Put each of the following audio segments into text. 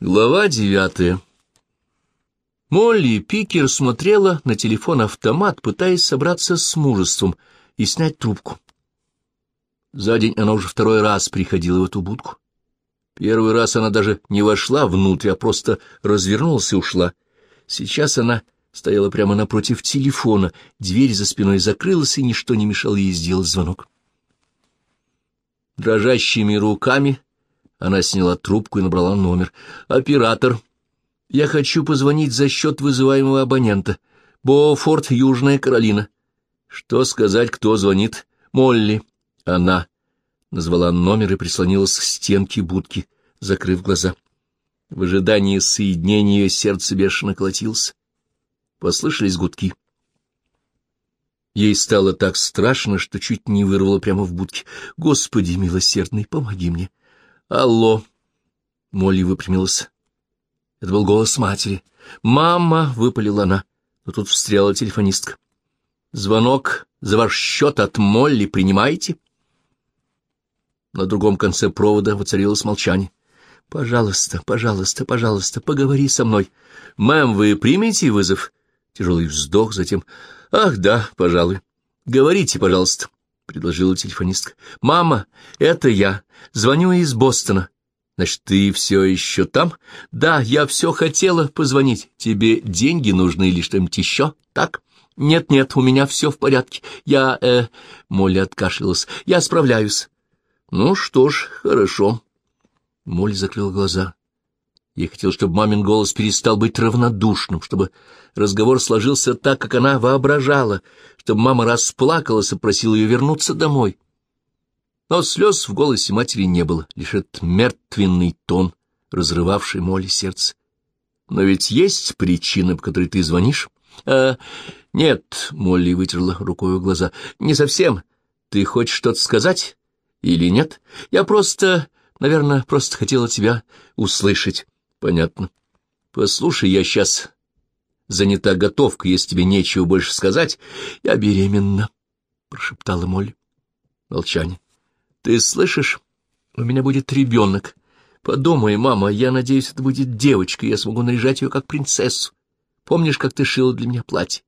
Глава девятая Молли Пикер смотрела на телефон-автомат, пытаясь собраться с мужеством и снять трубку. За день она уже второй раз приходила в эту будку. Первый раз она даже не вошла внутрь, а просто развернулась и ушла. Сейчас она стояла прямо напротив телефона, дверь за спиной закрылась, и ничто не мешало ей сделать звонок. Дрожащими руками она сняла трубку и набрала номер. «Оператор, я хочу позвонить за счет вызываемого абонента. Бофорт, Южная Каролина». «Что сказать, кто звонит?» «Молли». «Она». Назвала номер и прислонилась к стенке будки, закрыв глаза. В ожидании соединения сердце бешено колотилось. Послышались гудки. Ей стало так страшно, что чуть не вырвало прямо в будке. «Господи милосердный, помоги мне!» «Алло!» Молли выпрямилась. Это был голос матери. «Мама!» — выпалила она, но тут встряла телефонистка. «Звонок за ваш счет от Молли принимаете?» На другом конце провода воцарилось молчание. «Пожалуйста, пожалуйста, пожалуйста, поговори со мной. Мэм, вы примете вызов?» Тяжелый вздох, затем... «Ах, да, пожалуй. Говорите, пожалуйста» предложила телефонистка. — Мама, это я. Звоню из Бостона. — Значит, ты все еще там? — Да, я все хотела позвонить. Тебе деньги нужны или что-нибудь еще, так? — Нет-нет, у меня все в порядке. Я, э... Молли откашлялась. — Я справляюсь. — Ну что ж, хорошо. Молли закрыла глаза. Ей хотелось, чтобы мамин голос перестал быть равнодушным, чтобы разговор сложился так, как она воображала, чтобы мама расплакалась и просила ее вернуться домой. Но слез в голосе матери не было, лишь этот мертвенный тон, разрывавший моли сердце. Но ведь есть причина, по которой ты звонишь? А, нет, Молли вытерла рукой глаза. Не совсем. Ты хочешь что-то сказать? Или нет? Я просто, наверное, просто хотела тебя услышать. Понятно. Послушай, я сейчас занята готовкой, если тебе нечего больше сказать. Я беременна, — прошептала Молли. Молчание. Ты слышишь? У меня будет ребенок. Подумай, мама, я надеюсь, это будет девочка, я смогу наряжать ее как принцессу. Помнишь, как ты шила для меня платье?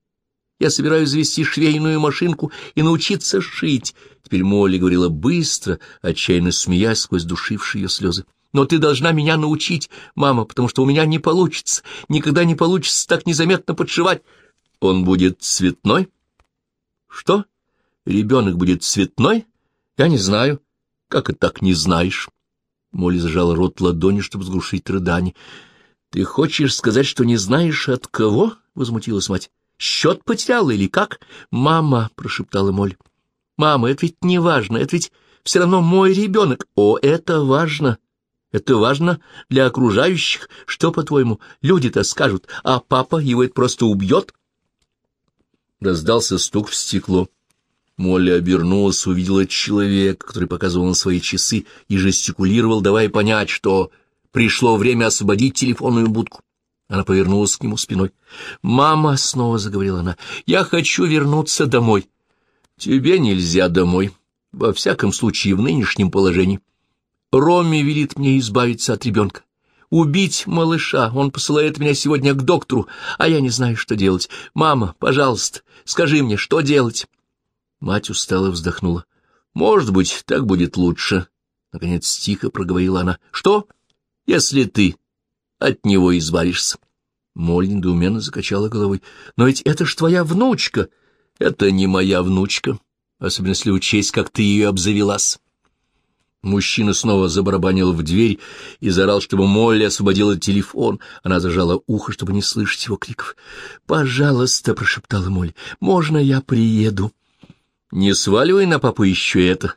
Я собираюсь завести швейную машинку и научиться шить. Теперь Молли говорила быстро, отчаянно смеясь сквозь душившие ее слезы но ты должна меня научить, мама, потому что у меня не получится, никогда не получится так незаметно подшивать. Он будет цветной? Что? Ребенок будет цветной? Я не знаю. Как это так не знаешь? Молли зажала рот ладони, чтобы сглушить рыдание. Ты хочешь сказать, что не знаешь от кого? Возмутилась мать. Счет потеряла или как? Мама, прошептала Молли. Мама, это ведь не важно, это ведь все равно мой ребенок. О, это важно. Это важно для окружающих. Что, по-твоему, люди-то скажут, а папа его это просто убьет? Раздался стук в стекло. Молли обернулась, увидела человека, который показывал на свои часы и жестикулировал, давая понять, что пришло время освободить телефонную будку. Она повернулась к нему спиной. «Мама», — снова заговорила она, — «я хочу вернуться домой». «Тебе нельзя домой, во всяком случае в нынешнем положении. Роми велит мне избавиться от ребенка. Убить малыша. Он посылает меня сегодня к доктору, а я не знаю, что делать. Мама, пожалуйста, скажи мне, что делать?» Мать устало вздохнула. «Может быть, так будет лучше», — наконец тихо проговорила она. «Что, если ты от него избавишься?» Молли недоуменно закачала головой. «Но ведь это ж твоя внучка!» «Это не моя внучка, особенно если учесть, как ты ее обзавелась». Мужчина снова забарабанил в дверь и заорал, чтобы Молли освободила телефон. Она зажала ухо, чтобы не слышать его криков. «Пожалуйста», — прошептала Молли, — «можно я приеду?» «Не сваливай на папу еще это.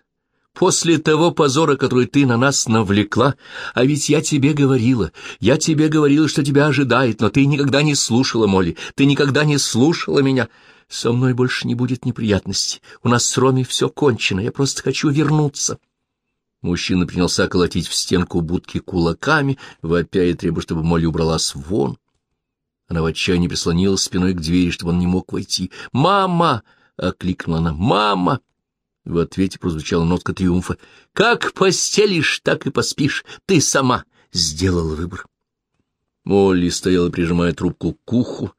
После того позора, который ты на нас навлекла, а ведь я тебе говорила, я тебе говорила, что тебя ожидает, но ты никогда не слушала, Молли, ты никогда не слушала меня». «Со мной больше не будет неприятностей. У нас с Роми все кончено, я просто хочу вернуться». Мужчина принялся колотить в стенку будки кулаками, вопя и требуя, чтобы Молли убралась вон. Она в отчаянии прислонилась спиной к двери, чтобы он не мог войти. «Мама!» — окликнула она. «Мама!» В ответе прозвучала нотка триумфа. «Как постелишь, так и поспишь. Ты сама сделала выбор». Молли стояла, прижимая трубку к уху.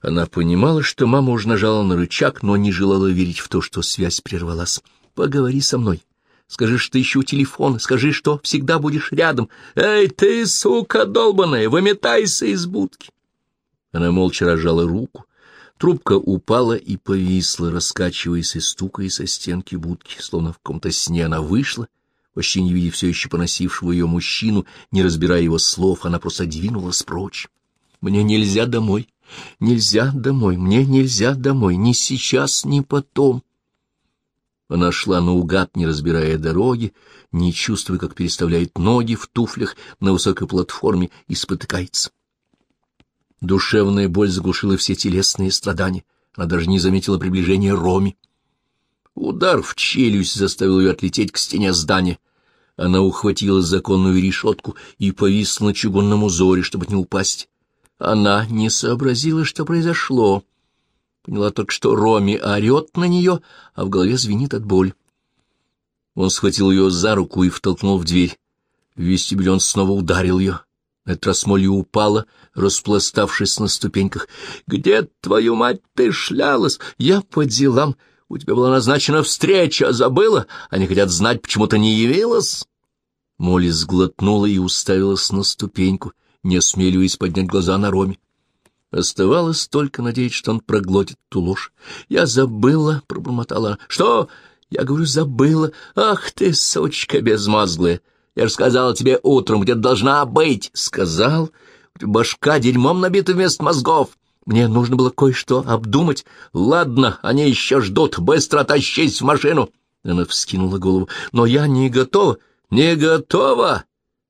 Она понимала, что мама уже нажала на рычаг, но не желала верить в то, что связь прервалась. «Поговори со мной. Скажи, что ищу телефон. Скажи, что всегда будешь рядом. Эй, ты, сука долбаная, выметайся из будки!» Она молча разжала руку. Трубка упала и повисла, раскачиваясь и стукая со стенки будки, словно в каком-то сне она вышла, почти не видя все еще поносившего ее мужчину, не разбирая его слов, она просто двинулась прочь. «Мне нельзя домой, нельзя домой, мне нельзя домой, ни сейчас, ни потом». Она шла наугад, не разбирая дороги, не чувствуя, как переставляет ноги в туфлях на высокой платформе и спотыкается. Душевная боль заглушила все телесные страдания. Она даже не заметила приближения Роми. Удар в челюсть заставил ее отлететь к стене здания. Она ухватила законную решетку и повисла на чугунном узоре, чтобы не упасть. Она не сообразила, что произошло. Поняла только, что Роми орет на нее, а в голове звенит от боли. Он схватил ее за руку и втолкнул в дверь. В вестибюле он снова ударил ее. На этот раз Молли упала, распластавшись на ступеньках. — Где, твою мать, ты шлялась? Я по делам. У тебя была назначена встреча, забыла? Они хотят знать, почему ты не явилась. Молли сглотнула и уставилась на ступеньку, не осмеливаясь поднять глаза на Роме. Оставалось только надеяться, что он проглотит ту ложь. — Я забыла, — пробормотала Что? Я говорю, забыла. Ах ты, сучка безмозглая! Я же сказала тебе утром, где должна быть. Сказал? Башка дерьмом набита вместо мозгов. Мне нужно было кое-что обдумать. Ладно, они еще ждут. Быстро тащись в машину. Она вскинула голову. Но я не готова. Не готова.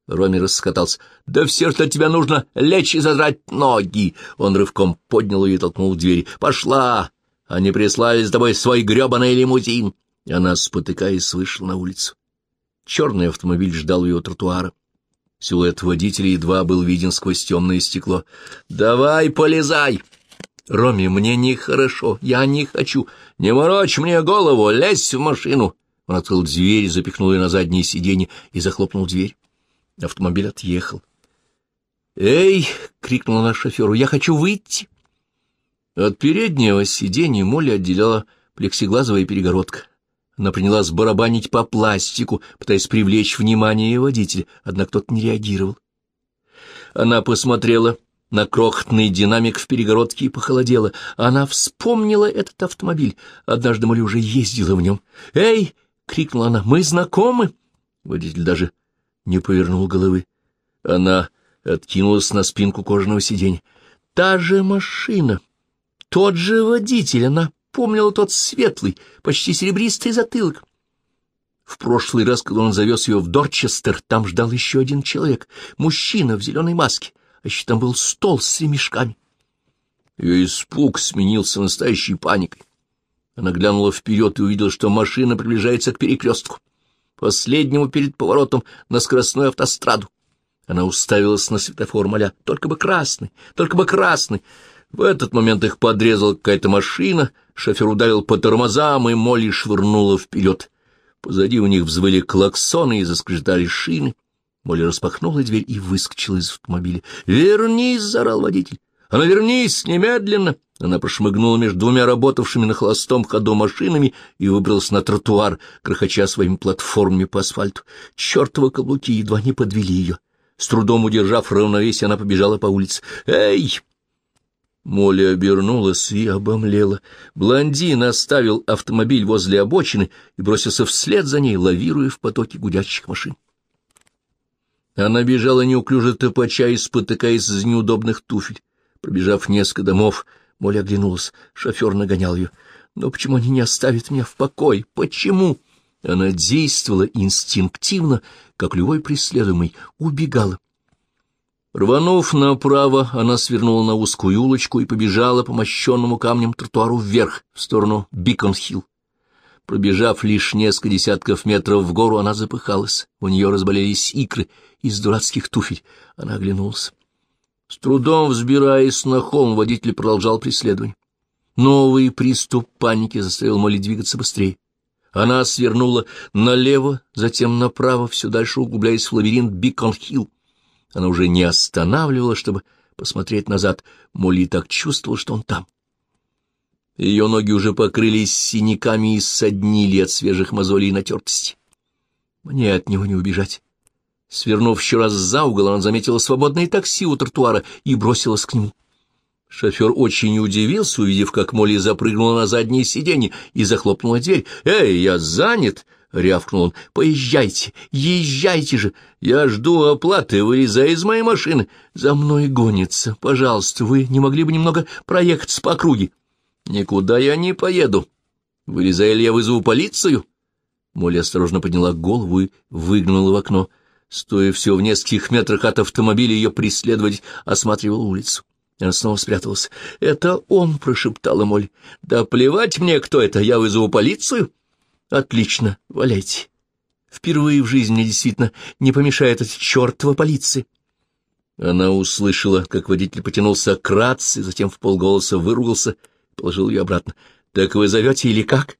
Роми раскатался. «Да все, что тебе нужно, лечь и задрать ноги!» Он рывком поднял ее и толкнул в двери. «Пошла! Они прислали с тобой свой гребаный лимузин!» И она, спотыкаясь, вышла на улицу. Черный автомобиль ждал ее тротуара. Силуэт водителя едва был виден сквозь темное стекло. «Давай, полезай!» «Роми, мне нехорошо, я не хочу. Не морочь мне голову, лезь в машину!» Он открыл дверь, запихнул ее на заднее сиденье и захлопнул дверь. Автомобиль отъехал. «Эй!» — крикнула она шоферу. «Я хочу выйти!» От переднего сиденья Молли отделяла плексиглазовая перегородка. Она принялась барабанить по пластику, пытаясь привлечь внимание водителя, однако тот не реагировал. Она посмотрела на крохотный динамик в перегородке и похолодела. Она вспомнила этот автомобиль. Однажды Молли уже ездила в нем. «Эй!» — крикнула она. «Мы знакомы?» Водитель даже не повернул головы. Она откинулась на спинку кожаного сиденья. «Та же машина, тот же водитель, она помнила тот светлый, почти серебристый затылок. В прошлый раз, когда он завез ее в Дорчестер, там ждал еще один человек, мужчина в зеленой маске, а еще там был стол с ремешками. Ее испуг сменился настоящей паникой. Она глянула вперед и увидела, что машина приближается к перекрестку, последнему перед поворотом на скоростную автостраду. Она уставилась на светофор, моля, только бы красный, только бы красный. В этот момент их подрезала какая-то машина, шофер ударил по тормозам, и Молли швырнула вперед. Позади у них взвыли клаксоны и заскрежетали шины. Молли распахнула дверь и выскочила из автомобиля. «Вернись!» — заорал водитель. «Она вернись! Немедленно!» Она прошмыгнула между двумя работавшими на холостом ходу машинами и выбралась на тротуар, крохоча своими платформами по асфальту. Чертовы каблуки едва не подвели ее. С трудом удержав равновесие, она побежала по улице. «Эй!» Молли обернулась и обомлела. Блондин оставил автомобиль возле обочины и бросился вслед за ней, лавируя в потоке гудящих машин. Она бежала неуклюже топача и спотыкаясь из неудобных туфель. Пробежав несколько домов, Молли оглянулась. Шофер нагонял ее. «Но почему они не оставят меня в покое? Почему?» Она действовала инстинктивно, как любой преследуемый, убегала. Рванув направо, она свернула на узкую улочку и побежала по мощенному камнем тротуару вверх, в сторону Бикон-Хилл. Пробежав лишь несколько десятков метров в гору, она запыхалась. У нее разболелись икры из дурацких туфель. Она оглянулась. С трудом взбираясь на холм, водитель продолжал преследование. Новый приступ паники заставил Молли двигаться быстрее. Она свернула налево, затем направо, все дальше углубляясь в лабиринт Бикон-Хилл. Она уже не останавливала, чтобы посмотреть назад. Молли так чувствовал, что он там. Ее ноги уже покрылись синяками и соднили от свежих мозолей и натертости. Мне от него не убежать. Свернув еще раз за угол, она заметила свободное такси у тротуара и бросилась к нему. Шофер очень удивился, увидев, как Молли запрыгнула на заднее сиденье и захлопнула дверь. «Эй, я занят!» — рявкнул он. «Поезжайте, езжайте же! Я жду оплаты, вылезай из моей машины. За мной гонится. Пожалуйста, вы не могли бы немного проехаться по округе?» «Никуда я не поеду. Вылезай, или я вызову полицию?» Молли осторожно подняла голову и выглянула в окно. Стоя все в нескольких метрах от автомобиля, ее преследовать осматривал улицу. Она снова спряталась. «Это он!» — прошептала Моль. «Да плевать мне, кто это! Я вызову полицию!» «Отлично! Валяйте!» Впервые в жизни действительно не помешает эта чертова полиция. Она услышала, как водитель потянулся к рации, затем в полголоса выругался, положил ее обратно. «Так вы зовете или как?»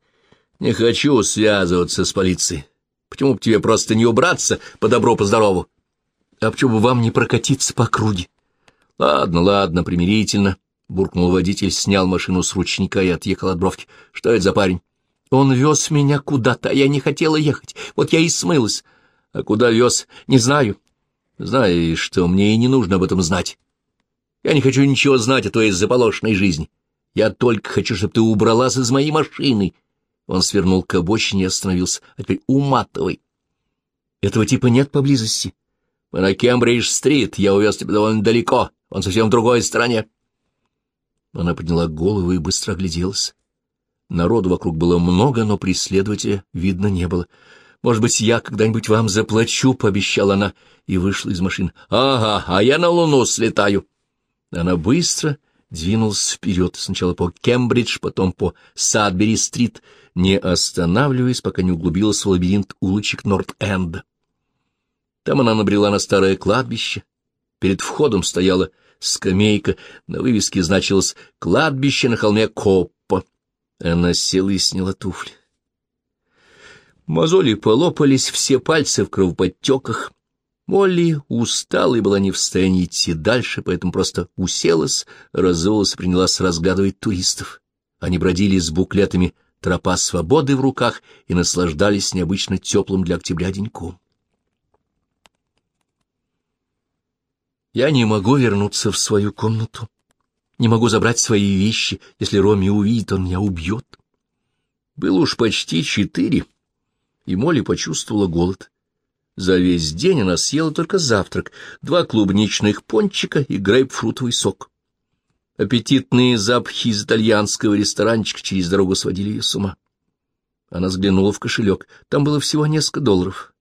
«Не хочу связываться с полицией. Почему бы тебе просто не убраться по добру, по здорову? А почему бы вам не прокатиться по округе? — Ладно, ладно, примирительно, — буркнул водитель, снял машину с ручника и отъехал от бровки. — Что это за парень? — Он вез меня куда-то, а я не хотела ехать. Вот я и смылась. — А куда вез? Не знаю. — Знаешь что, мне и не нужно об этом знать. Я не хочу ничего знать о твоей заполошенной жизни. Я только хочу, чтобы ты убралась из моей машины. Он свернул к обочине и остановился. А теперь уматывай. Этого типа нет поблизости. Мы на Кембридж-стрит. Я увез тебя довольно далеко. Он совсем в другой стороне. Она подняла голову и быстро огляделась. Народу вокруг было много, но преследователя видно не было. «Может быть, я когда-нибудь вам заплачу», — пообещала она, и вышла из машины. «Ага, а я на Луну слетаю». Она быстро двинулась вперед, сначала по Кембридж, потом по Садбери-стрит, не останавливаясь, пока не углубилась в лабиринт улочек Норт-Энда. Там она набрела на старое кладбище. Перед входом стояла скамейка, на вывеске значилось «Кладбище на холме Коппа». Она села и сняла туфли. Мозоли полопались, все пальцы в кровоподтеках. Молли устала и была не в состоянии идти дальше, поэтому просто уселась, разулась и принялась разглядывать туристов. Они бродили с буклетами тропа свободы в руках и наслаждались необычно теплым для октября деньком. Я не могу вернуться в свою комнату, не могу забрать свои вещи, если Роми увидит, он меня убьет. Было уж почти четыре, и Молли почувствовала голод. За весь день она съела только завтрак, два клубничных пончика и грейпфрутовый сок. Аппетитные запахи из итальянского ресторанчика через дорогу сводили ее с ума. Она взглянула в кошелек. Там было всего несколько долларов.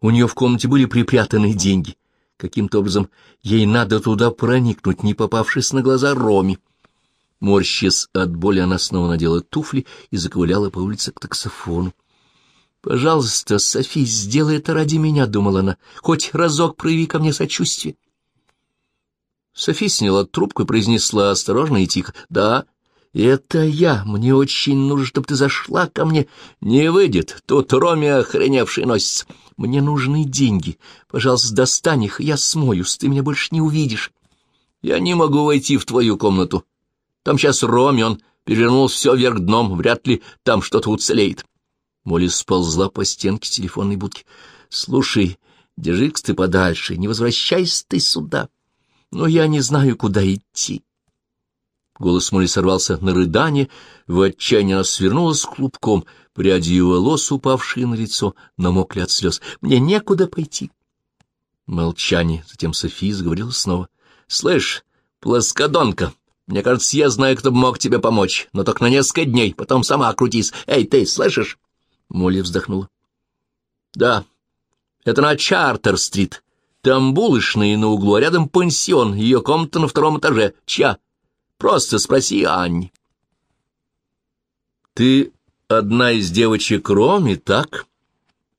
У нее в комнате были припрятаны деньги. Каким-то образом ей надо туда проникнуть, не попавшись на глаза Роме. Морщась от боли, она снова надела туфли и заковыляла по улице к таксофону. «Пожалуйста, Софи, сделай это ради меня», — думала она. «Хоть разок прояви ко мне сочувствие». Софи сняла трубку и произнесла осторожно и тихо. «Да, это я. Мне очень нужно, чтобы ты зашла ко мне. Не выйдет. Тут Роме охреневший носится. Мне нужны деньги. Пожалуйста, достань их, я смоюсь. Ты меня больше не увидишь. Я не могу войти в твою комнату. Там сейчас Роме, он перевернул все вверх дном. Вряд ли там что-то уцелеет». Молли сползла по стенке телефонной будки. «Слушай, держись ты подальше, не возвращайся ты сюда» но я не знаю, куда идти. Голос Молли сорвался на рыдание, в отчаянии она свернулась клубком, пряди ее волос, упавшие на лицо, намокли от слез. «Мне некуда пойти». Молчание, затем София заговорила снова. «Слышь, плоскодонка, мне кажется, я знаю, кто мог тебе помочь, но только на несколько дней, потом сама крутись. Эй, ты, слышишь?» Молли вздохнула. «Да, это на Чартер-стрит. Там булочная на углу, а рядом пансион, ее комната на втором этаже. Чья? Просто спроси Анни. Ты одна из девочек Роми, так?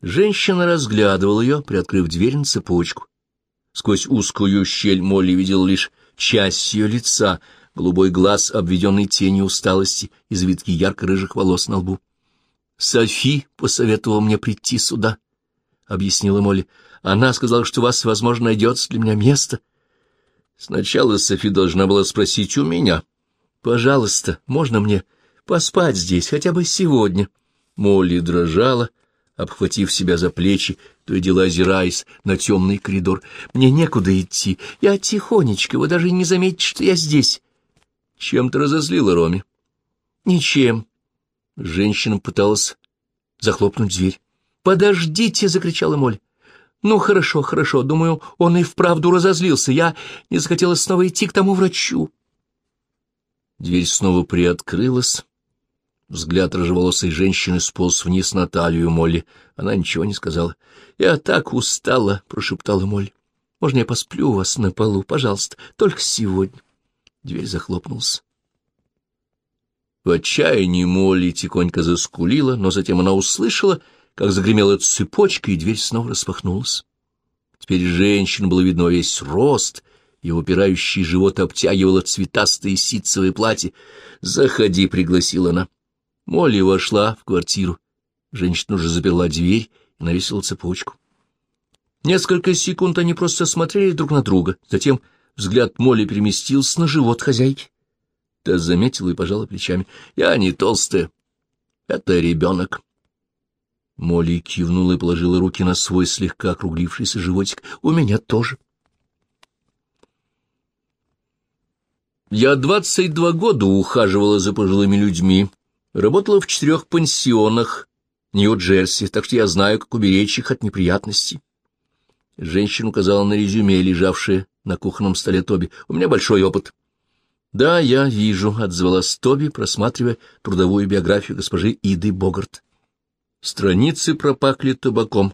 Женщина разглядывала ее, приоткрыв дверь на цепочку. Сквозь узкую щель Молли видел лишь часть ее лица, голубой глаз, обведенный тенью усталости и завитки ярко-рыжих волос на лбу. Софи посоветовала мне прийти сюда. объяснила Молли. «Она сказала, что у вас, возможно, найдется для меня место». Сначала Софи должна была спросить у меня. «Пожалуйста, можно мне поспать здесь хотя бы сегодня?» Молли дрожала, обхватив себя за плечи, то и дела озираясь на темный коридор. «Мне некуда идти. Я тихонечко, вы даже не заметите, что я здесь». «Чем ты разозлила Роме?» «Ничем». Женщина пыталась захлопнуть дверь. «Подождите!» — закричала Моль. «Ну, хорошо, хорошо. Думаю, он и вправду разозлился. Я не захотела снова идти к тому врачу». Дверь снова приоткрылась. Взгляд рыжеволосой женщины сполз вниз на талию Молли. Она ничего не сказала. «Я так устала!» — прошептала Молли. «Можно я посплю у вас на полу, пожалуйста? Только сегодня». Дверь захлопнулась. В отчаянии Молли тихонько заскулила, но затем она услышала, как загремела цепочка, и дверь снова распахнулась. Теперь женщина было видно весь рост, и упирающий живот обтягивало цветастое ситцевое платье. «Заходи», — пригласила она. Молли вошла в квартиру. Женщина уже заперла дверь и навесила цепочку. Несколько секунд они просто смотрели друг на друга. Затем взгляд Молли переместился на живот хозяйки. Та заметила и пожала плечами. «Я не толстая. Это ребенок». Молли кивнула и положила руки на свой слегка округлившийся животик. «У меня тоже». Я двадцать два года ухаживала за пожилыми людьми, работала в четырех пансионах Нью-Джерси, так что я знаю, как уберечь их от неприятностей. Женщина указала на резюме, лежавшее на кухонном столе Тоби. «У меня большой опыт». «Да, я вижу», — отзвалась Тоби, просматривая трудовую биографию госпожи Иды Богарт. Страницы пропахли табаком.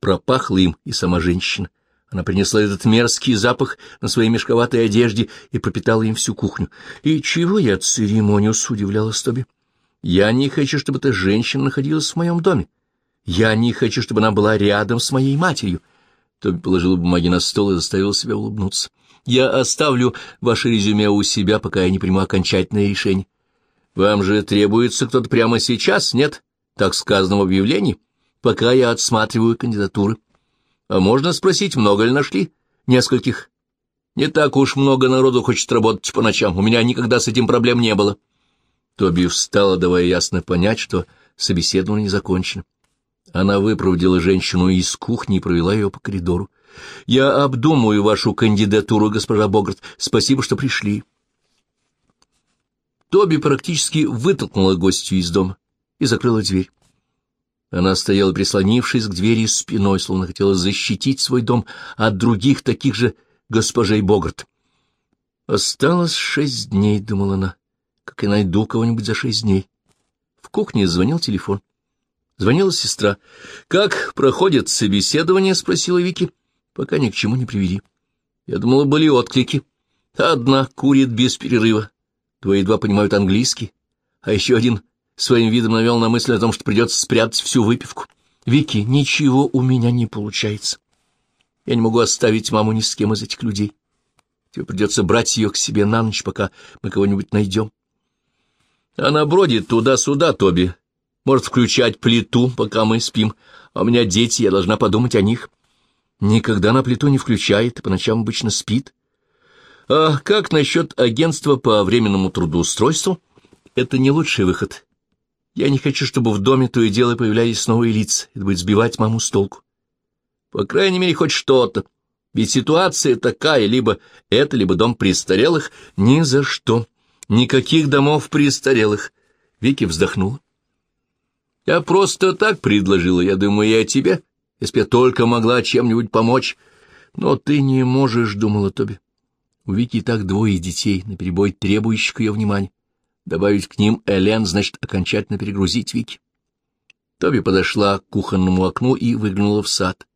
Пропахла им и сама женщина. Она принесла этот мерзкий запах на своей мешковатой одежде и пропитала им всю кухню. «И чего я церемонюсь?» — удивлялась Тоби. «Я не хочу, чтобы эта женщина находилась в моем доме. Я не хочу, чтобы она была рядом с моей матерью». Тоби положила бумаги на стол и заставила себя улыбнуться. Я оставлю ваше резюме у себя, пока я не приму окончательное решение. Вам же требуется кто-то прямо сейчас, нет? Так сказано в объявлении. Пока я отсматриваю кандидатуры. А можно спросить, много ли нашли? Нескольких. Не так уж много народу хочет работать по ночам. У меня никогда с этим проблем не было. Тоби встала, давая ясно понять, что собеседование не закончено. Она выпроводила женщину из кухни и провела ее по коридору. Я обдумаю вашу кандидатуру, госпожа Богарт. Спасибо, что пришли. Тоби практически вытолкнула гостью из дома и закрыла дверь. Она стояла, прислонившись к двери спиной, словно хотела защитить свой дом от других таких же госпожей Богарт. «Осталось шесть дней», — думала она, — «как я найду кого-нибудь за шесть дней». В кухне звонил телефон. Звонила сестра. «Как проходит собеседование?» — спросила Вики пока ни к чему не привели. Я думала, были отклики. Одна курит без перерыва, двое едва понимают английский, а еще один своим видом навел на мысль о том, что придется спрятать всю выпивку. Вики, ничего у меня не получается. Я не могу оставить маму ни с кем из этих людей. Тебе придется брать ее к себе на ночь, пока мы кого-нибудь найдем. Она бродит туда-сюда, Тоби. Может включать плиту, пока мы спим. А у меня дети, я должна подумать о них. Никогда на плиту не включает, по ночам обычно спит. А как насчет агентства по временному трудоустройству? Это не лучший выход. Я не хочу, чтобы в доме то и дело появлялись новые лица. Это будет сбивать маму с толку. По крайней мере, хоть что-то. Ведь ситуация такая, либо это, либо дом престарелых. Ни за что. Никаких домов престарелых. Вики вздохнула. Я просто так предложила, я думаю, и о тебе если я только могла чем-нибудь помочь. Но ты не можешь, — думала Тоби. У Вики и так двое детей, наперебой требующих ее внимания. Добавить к ним Элен, значит, окончательно перегрузить Вики. Тоби подошла к кухонному окну и выглянула в сад.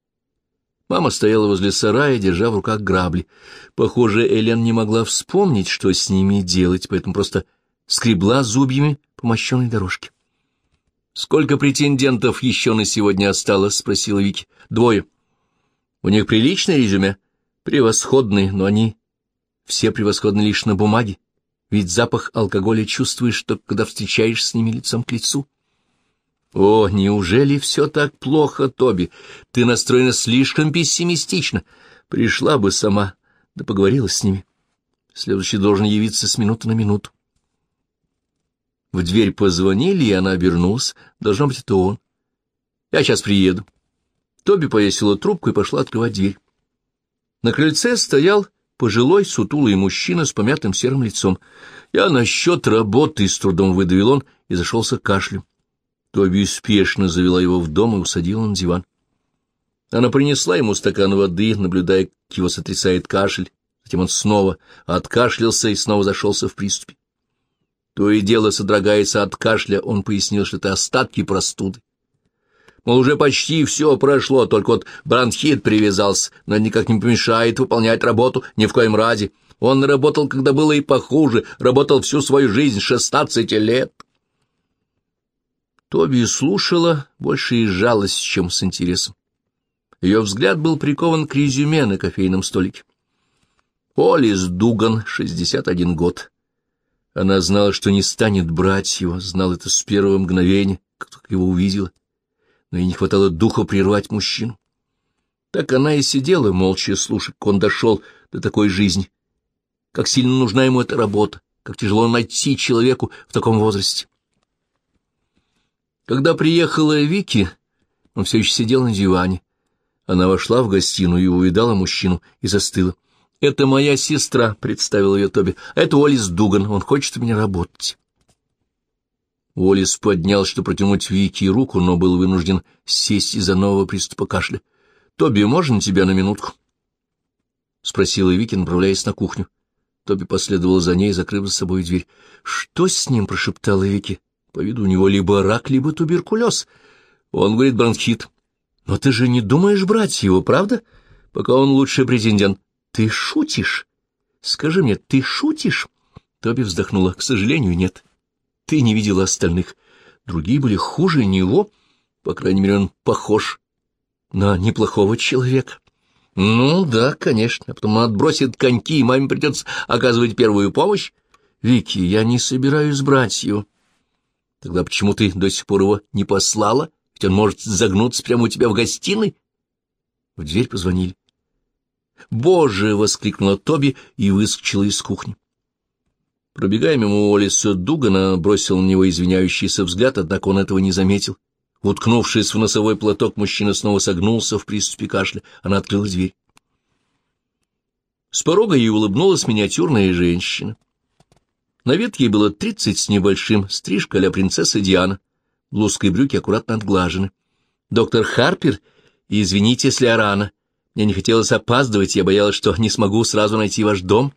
Мама стояла возле сарая, держа в руках грабли. Похоже, Элен не могла вспомнить, что с ними делать, поэтому просто скребла зубьями по мощенной дорожке. «Сколько претендентов еще на сегодня осталось?» — спросила Вики. «Двое. У них приличное резюме?» «Превосходные, но они все превосходны лишь на бумаге. Ведь запах алкоголя чувствуешь только когда встречаешься с ними лицом к лицу». «О, неужели все так плохо, Тоби? Ты настроена слишком пессимистично. Пришла бы сама, да поговорила с ними. Следующий должен явиться с минуты на минуту». В дверь позвонили, и она обернулась. Должно быть, это он. «Я сейчас приеду». Тоби повесила трубку и пошла открывать дверь. На крыльце стоял пожилой сутулый мужчина с помятым серым лицом. «Я насчет работы», — с трудом выдавил он и зашелся кашлем. Тоби успешно завела его в дом и усадила на диван. Она принесла ему стакан воды, наблюдая, как его сотрясает кашель. Затем он снова откашлялся и снова зашелся в приступе. То и дело содрогается от кашля, он пояснил, что это остатки простуды. Мол, уже почти все прошло, только вот бронхит привязался, но никак не помешает выполнять работу ни в коем разе. Он работал, когда было и похуже, работал всю свою жизнь, шестнадцати лет. Тоби слушала больше из жалости, чем с интересом. Ее взгляд был прикован к резюме на кофейном столике. Олис Дуган, 61 год. Она знала, что не станет брать его, знала это с первого мгновения, как только его увидела но ей не хватало духа прервать мужчину. Так она и сидела, молча слушая, как он дошел до такой жизни. Как сильно нужна ему эта работа, как тяжело найти человеку в таком возрасте. Когда приехала Вики, он все еще сидел на диване. Она вошла в гостиную и увидала мужчину и застыла. «Это моя сестра», — представил ее Тоби. «Это Олис Дуган, он хочет у меня работать». Уоллес поднял, что протянуть Вики руку, но был вынужден сесть из-за нового приступа кашля. — Тоби, можно тебя на минутку? — спросила Вики, направляясь на кухню. Тоби последовал за ней, закрыв за собой дверь. — Что с ним? — прошептала Вики. — По виду у него либо рак, либо туберкулез. Он говорит бронхит. — Но ты же не думаешь брать его, правда? Пока он лучший претендент. — Ты шутишь? Скажи мне, ты шутишь? Тоби вздохнула. — К сожалению, нет. — ты не видела остальных. Другие были хуже него. По крайней мере, он похож на неплохого человека. Ну, да, конечно. Потом он отбросит коньки, и маме придется оказывать первую помощь. Вики, я не собираюсь брать его. Тогда почему ты до сих пор его не послала? Ведь он может загнуться прямо у тебя в гостиной. В дверь позвонили. «Боже!» — воскликнула Тоби и выскочила из кухни. Пробегая мимо Уоллиса Дугана, бросил на него извиняющийся взгляд, однако он этого не заметил. Уткнувшись в носовой платок, мужчина снова согнулся в приступе кашля. Она открыла дверь. С порога ей улыбнулась миниатюрная женщина. На вид ей было тридцать с небольшим, стрижка а принцесса Диана. Блузка и брюки аккуратно отглажены. «Доктор Харпер, извините, если я рано. Мне не хотелось опаздывать, я боялась, что не смогу сразу найти ваш дом».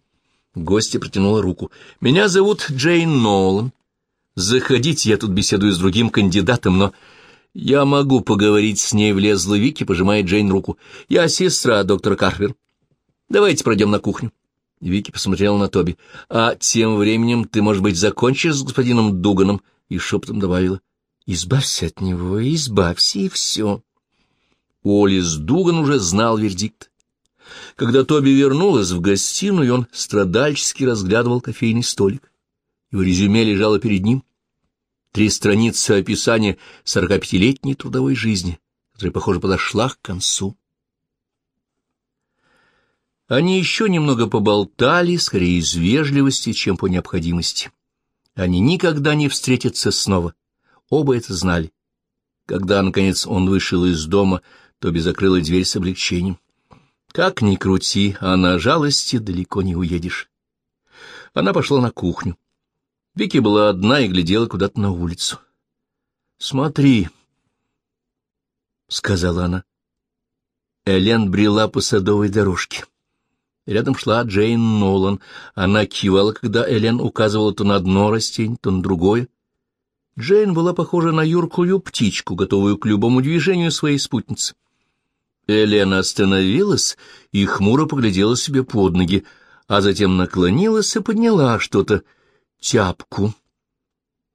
Гостья протянула руку. «Меня зовут Джейн Нолан. Заходите, я тут беседую с другим кандидатом, но...» «Я могу поговорить с ней», — влезла Вики, пожимая Джейн руку. «Я сестра доктора Карвер. Давайте пройдем на кухню». Вики посмотрела на Тоби. «А тем временем ты, может быть, закончишь с господином Дуганом?» И шепотом добавила. «Избавься от него, избавься, и все». Олис Дуган уже знал вердикт. Когда Тоби вернулась в гостиную, он страдальчески разглядывал кофейный столик. Его резюме лежало перед ним. Три страницы описания сорокапятилетней трудовой жизни, которая, похоже, подошла к концу. Они еще немного поболтали, скорее из вежливости, чем по необходимости. Они никогда не встретятся снова. Оба это знали. Когда, наконец, он вышел из дома, Тоби закрыла дверь с облегчением. Как ни крути, а на жалости далеко не уедешь. Она пошла на кухню. Вики была одна и глядела куда-то на улицу. — Смотри, — сказала она. Элен брела по садовой дорожке. Рядом шла Джейн Нолан. Она кивала, когда Элен указывала то на одно растение, то на другое. Джейн была похожа на юркую птичку, готовую к любому движению своей спутницы. Елена остановилась и хмуро поглядела себе под ноги, а затем наклонилась и подняла что-то, тяпку.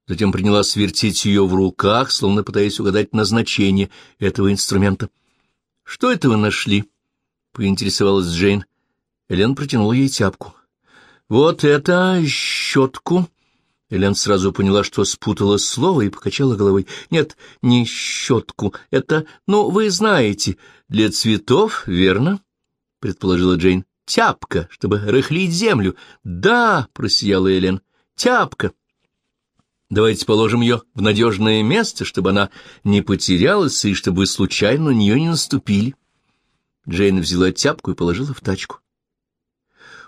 Затем приняла свертить ее в руках, словно пытаясь угадать назначение этого инструмента. — Что это вы нашли? — поинтересовалась Джейн. Элен протянула ей тяпку. — Вот это щетку. Элен сразу поняла, что спутала слово и покачала головой. «Нет, не щетку. Это, ну, вы знаете, для цветов, верно?» — предположила Джейн. «Тяпка, чтобы рыхлить землю». «Да», — просияла Элен, — «тяпка». Давайте положим ее в надежное место, чтобы она не потерялась и чтобы случайно на нее не наступили. Джейн взяла тяпку и положила в тачку.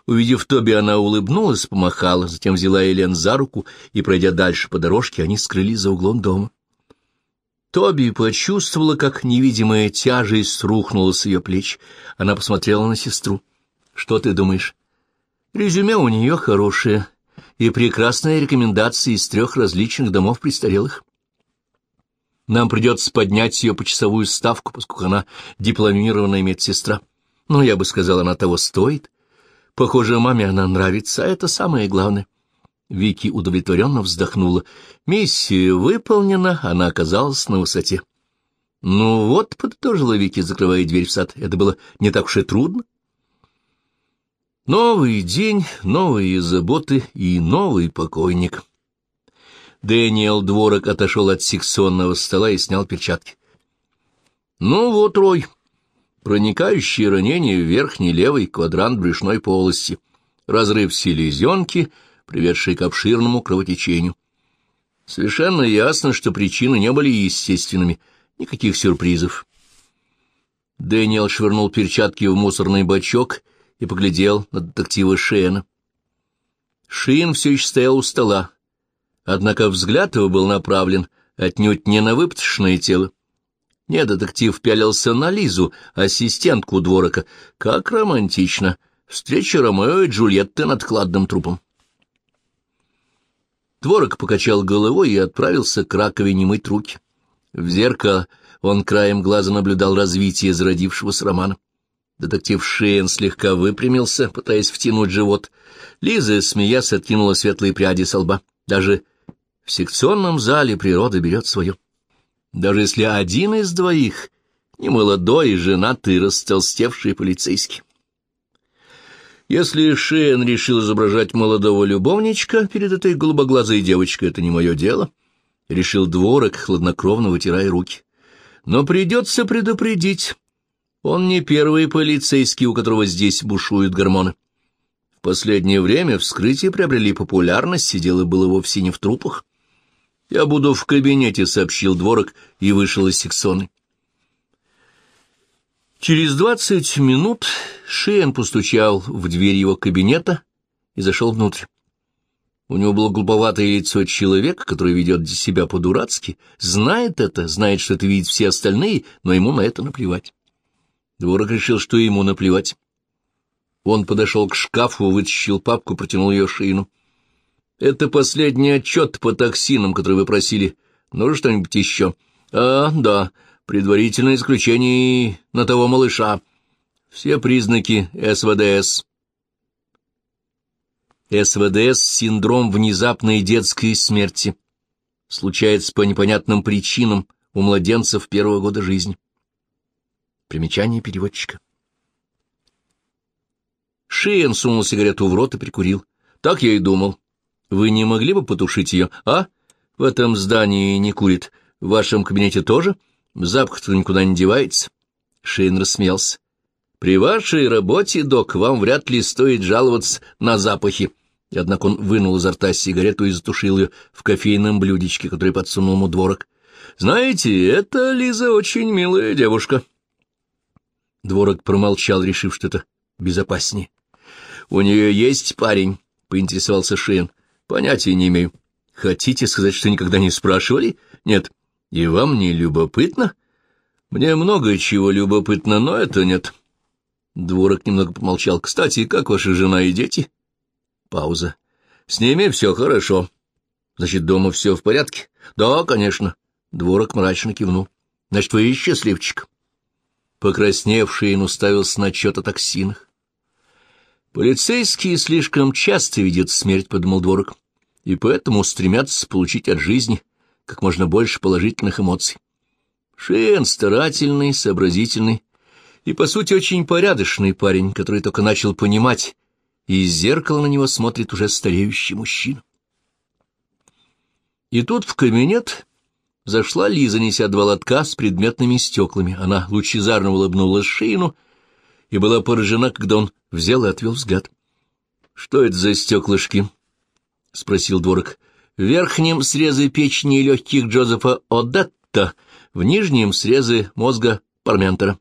Увидев Тоби, она улыбнулась, помахала, затем взяла Элен за руку, и, пройдя дальше по дорожке, они скрылись за углом дома. Тоби почувствовала, как невидимая тяжесть рухнула с ее плеч. Она посмотрела на сестру. «Что ты думаешь?» «Резюме у нее хорошее и прекрасные рекомендации из трех различных домов престарелых. Нам придется поднять ее почасовую ставку, поскольку она дипломированная медсестра. Но я бы сказала, она того стоит. Похоже, маме она нравится, а это самое главное. Вики удовлетворенно вздохнула. Миссия выполнена, она оказалась на высоте. «Ну вот», — подытожила Вики, закрывая дверь в сад, — «это было не так уж и трудно». Новый день, новые заботы и новый покойник. Дэниел Дворок отошел от секционного стола и снял перчатки. «Ну вот, Рой, проникающее ранение в верхний левый квадрант брюшной полости, разрыв селезенки, приведший к обширному кровотечению. Совершенно ясно, что причины не были естественными, никаких сюрпризов. Дэниел швырнул перчатки в мусорный бачок и поглядел на детектива Шена. Шин все еще стоял у стола, однако взгляд его был направлен отнюдь не на выпотрошенное тело, нет, детектив пялился на Лизу, ассистентку дворока. Как романтично. Встреча Ромео и Джульетты над кладным трупом. Дворок покачал головой и отправился к раковине мыть руки. В зеркало он краем глаза наблюдал развитие зародившегося романа. Детектив Шейн слегка выпрямился, пытаясь втянуть живот. Лиза, смеясь, откинула светлые пряди со лба. Даже в секционном зале природа берет свое даже если один из двоих не молодой, женатый, растолстевший полицейский. Если Шейн решил изображать молодого любовничка перед этой голубоглазой девочкой, это не мое дело. Решил дворок, хладнокровно вытирая руки. Но придется предупредить. Он не первый полицейский, у которого здесь бушуют гормоны. В последнее время вскрытия приобрели популярность, и дело было вовсе не в трупах. «Я буду в кабинете», — сообщил дворок и вышел из секционной. Через двадцать минут Шиен постучал в дверь его кабинета и зашел внутрь. У него было глуповатое лицо человека, который ведет себя по-дурацки, знает это, знает, что это видят все остальные, но ему на это наплевать. Дворок решил, что ему наплевать. Он подошел к шкафу, вытащил папку, протянул ее Шину. Это последний отчет по токсинам, который вы просили. Нужно что-нибудь еще? А, да, предварительное исключение на того малыша. Все признаки СВДС. СВДС — синдром внезапной детской смерти. Случается по непонятным причинам у младенцев первого года жизни. Примечание переводчика. Шиен сунул сигарету в рот и прикурил. Так я и думал. Вы не могли бы потушить ее, а? В этом здании не курит. В вашем кабинете тоже? Запах-то никуда не девается. Шейн рассмеялся. При вашей работе, док, вам вряд ли стоит жаловаться на запахи. И, однако он вынул изо рта сигарету и затушил ее в кофейном блюдечке, который подсунул ему дворок. Знаете, эта Лиза очень милая девушка. Дворок промолчал, решив, что это безопаснее. — У нее есть парень, — поинтересовался Шейн. Понятия не имею. Хотите сказать, что никогда не спрашивали? Нет. И вам не любопытно? Мне много чего любопытно, но это нет. Дворок немного помолчал. Кстати, как ваша жена и дети? Пауза. С ними все хорошо. Значит, дома все в порядке? Да, конечно. Дворок мрачно кивнул. Значит, вы счастливчик. Покрасневший он уставился на отчет о токсинах. Полицейские слишком часто видят смерть, — подумал Дворок, — и поэтому стремятся получить от жизни как можно больше положительных эмоций. Шиен старательный, сообразительный и, по сути, очень порядочный парень, который только начал понимать, и из зеркала на него смотрит уже стареющий мужчина. И тут в кабинет зашла Лиза, неся два лотка с предметными стеклами. Она лучезарно улыбнулась Шину и была поражена, когда он взял и отвел взгляд. — Что это за стеклышки? — спросил дворок. — В верхнем срезы печени легких Джозефа Одетта, в нижнем срезы мозга Парментера.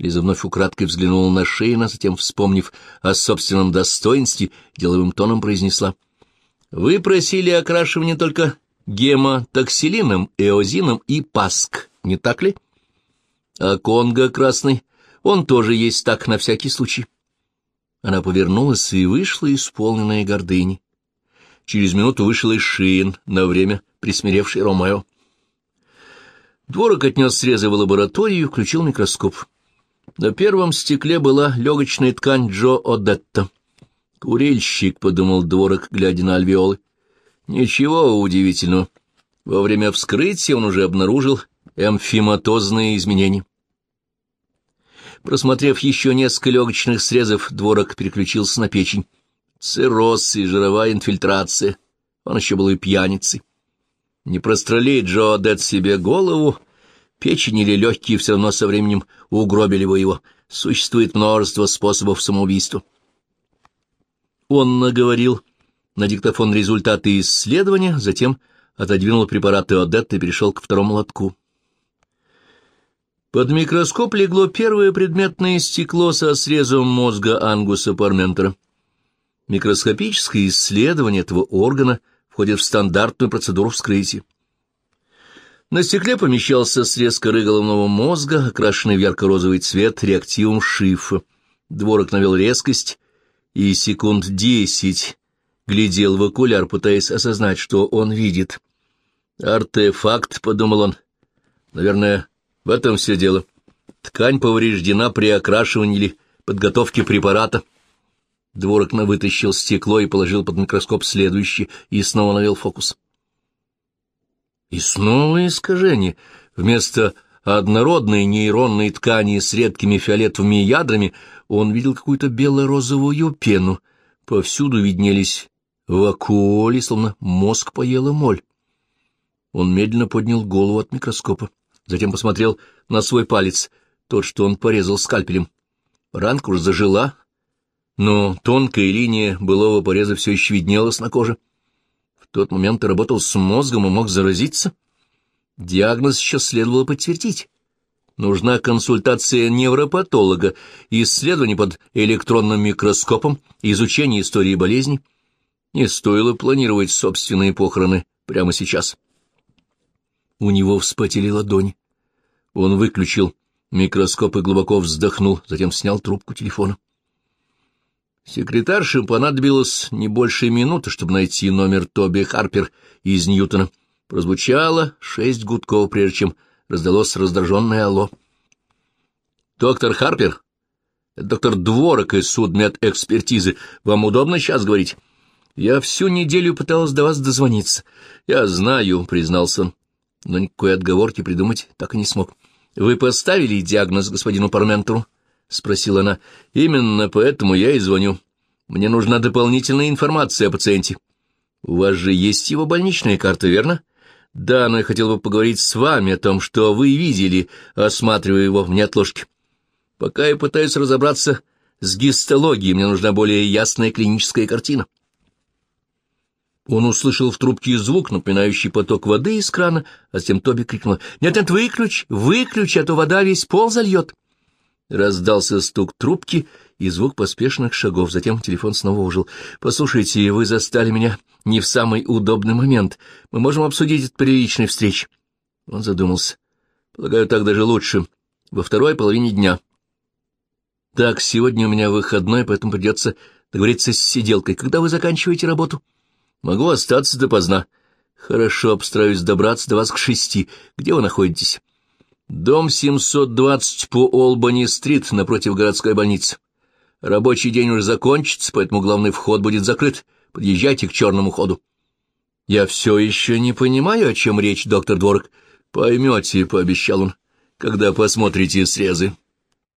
Лиза вновь украдкой взглянула на Шейна, затем, вспомнив о собственном достоинстве, деловым тоном произнесла. — Вы просили окрашивание только гемотоксилином, эозином и паск, не так ли? — А конго красный, он тоже есть так, на всякий случай. Она повернулась и вышла, исполненная гордыни. Через минуту вышел и Шин, на время присмиревший Ромео. Дворок отнес срезы в лабораторию и включил микроскоп. На первом стекле была легочная ткань Джо Одетта. «Курильщик», — подумал Дворок, глядя на альвеолы. Ничего удивительного. Во время вскрытия он уже обнаружил эмфиматозные изменения. Просмотрев еще несколько легочных срезов, Дворок переключился на печень. Цирроз и жировая инфильтрация. Он еще был и пьяницей. Не прострелит Джо Одет себе голову, Печень или легкие все равно со временем угробили бы его. Существует множество способов самоубийства. Он наговорил на диктофон результаты исследования, затем отодвинул препараты Одетта и перешел к второму лотку. Под микроскоп легло первое предметное стекло со срезом мозга Ангуса Парментера. Микроскопическое исследование этого органа входит в стандартную процедуру вскрытия. На стекле помещался срез коры головного мозга, окрашенный в ярко-розовый цвет реактивом шифа. Дворок навел резкость и секунд десять глядел в окуляр, пытаясь осознать, что он видит. «Артефакт», — подумал он. «Наверное, в этом все дело. Ткань повреждена при окрашивании или подготовке препарата». Дворок вытащил стекло и положил под микроскоп следующий, и снова навел фокус. И снова искажение. Вместо однородной нейронной ткани с редкими фиолетовыми ядрами он видел какую-то бело-розовую пену. Повсюду виднелись вакуоли, словно мозг поела моль. Он медленно поднял голову от микроскопа, затем посмотрел на свой палец, тот, что он порезал скальпелем. Ранка уже зажила, но тонкая линия былого пореза все еще виднелась на коже тот момент ты работал с мозгом и мог заразиться. Диагноз еще следовало подтвердить. Нужна консультация невропатолога, исследование под электронным микроскопом, изучение истории болезни. Не стоило планировать собственные похороны прямо сейчас. У него вспотели ладони. Он выключил микроскоп и глубоко вздохнул, затем снял трубку телефона. Секретарше понадобилось не больше минуты, чтобы найти номер Тоби Харпер из Ньютона. Прозвучало шесть гудков, прежде чем раздалось раздраженное «Алло». «Доктор Харпер? Доктор Дворок из судмедэкспертизы. Вам удобно сейчас говорить?» «Я всю неделю пыталась до вас дозвониться. Я знаю», — признался он, но никакой отговорки придумать так и не смог. «Вы поставили диагноз господину Парментеру?» — спросила она. — Именно поэтому я и звоню. Мне нужна дополнительная информация о пациенте. У вас же есть его больничная карта, верно? Да, но я хотел бы поговорить с вами о том, что вы видели, осматривая его в неотложке. Пока я пытаюсь разобраться с гистологией, мне нужна более ясная клиническая картина. Он услышал в трубке звук, напоминающий поток воды из крана, а затем Тоби крикнула «Нет-нет, выключ, выключ, а то вода весь пол зальет». Раздался стук трубки и звук поспешных шагов. Затем телефон снова ужил. «Послушайте, вы застали меня не в самый удобный момент. Мы можем обсудить это при личной встрече». Он задумался. «Полагаю, так даже лучше. Во второй половине дня». «Так, сегодня у меня выходной, поэтому придется договориться с сиделкой. Когда вы заканчиваете работу?» «Могу остаться допоздна». «Хорошо, обстараюсь добраться до вас к шести. Где вы находитесь?» Дом 720 по Олбани-стрит напротив городской больницы. Рабочий день уже закончится, поэтому главный вход будет закрыт. Подъезжайте к черному ходу. Я все еще не понимаю, о чем речь, доктор Дворок. Поймете, — пообещал он, — когда посмотрите срезы.